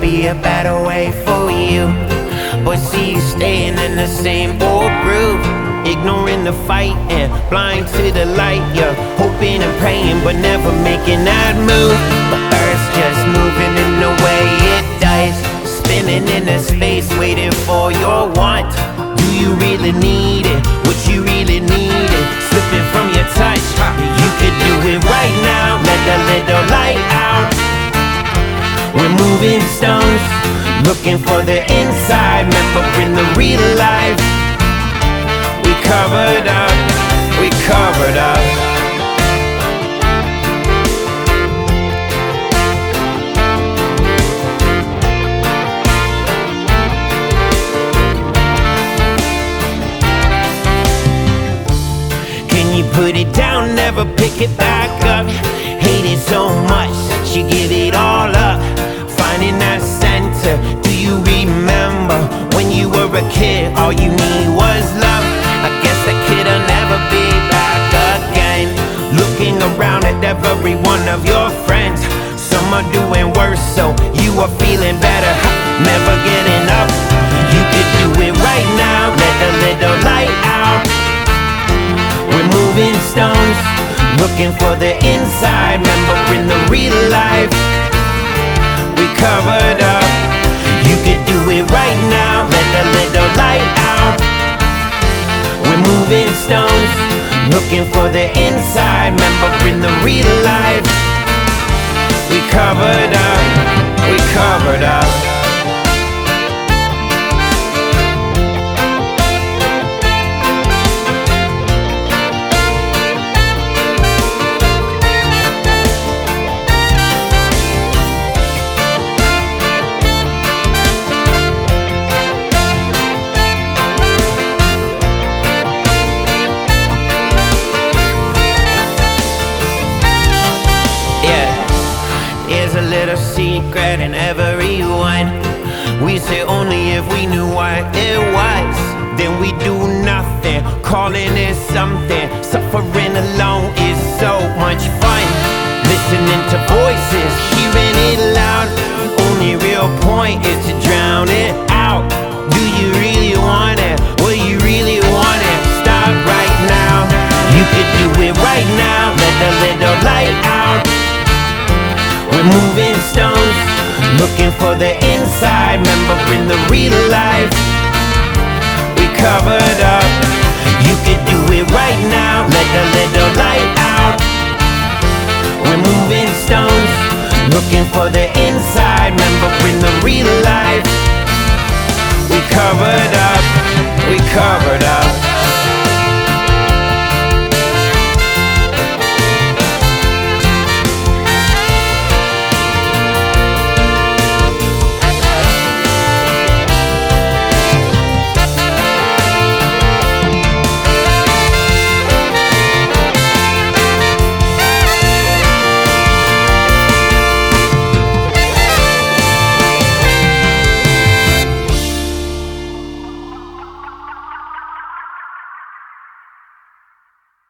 be a better way for you. But see you staying in the same old groove. Ignoring the fight and blind to the light. You're hoping and praying, but never making that move. But Earth's just moving in the way it does. Spinning in a space, waiting for your want. Do you really need it? Moving stones, looking for the inside, remembering the real life. We covered up, we covered up. Can you put it down, never pick it back up? Hate it so much that you give it all up. Finding that center, do you remember when you were a kid? All you need was love. I guess that kid'll never be back again. Looking around at every one of your friends. Some are doing worse, so you are feeling better. Never getting up. You could do it right now. Let the little light out. We're moving stones, looking for the inside, remembering the real life. Covered up. You could do it right now. Let the little light out. We're moving stones, looking for the inside, remembering the real life. We covered up. We covered up. A secret in everyone. We say only if we knew what it was. Then we do nothing, calling it something. Suffering alone is so much fun. Listening to voices, hearing it loud. Only real point is to drown it out. Do you really want it? Will you really want it? Stop right now. You could do it right now. Let the little light out. We're moving stones, looking for the inside, remembering the real life. We covered up. You could do it right now. Let the little light out. We're moving stones, looking for the inside, remembering the real life. We covered up.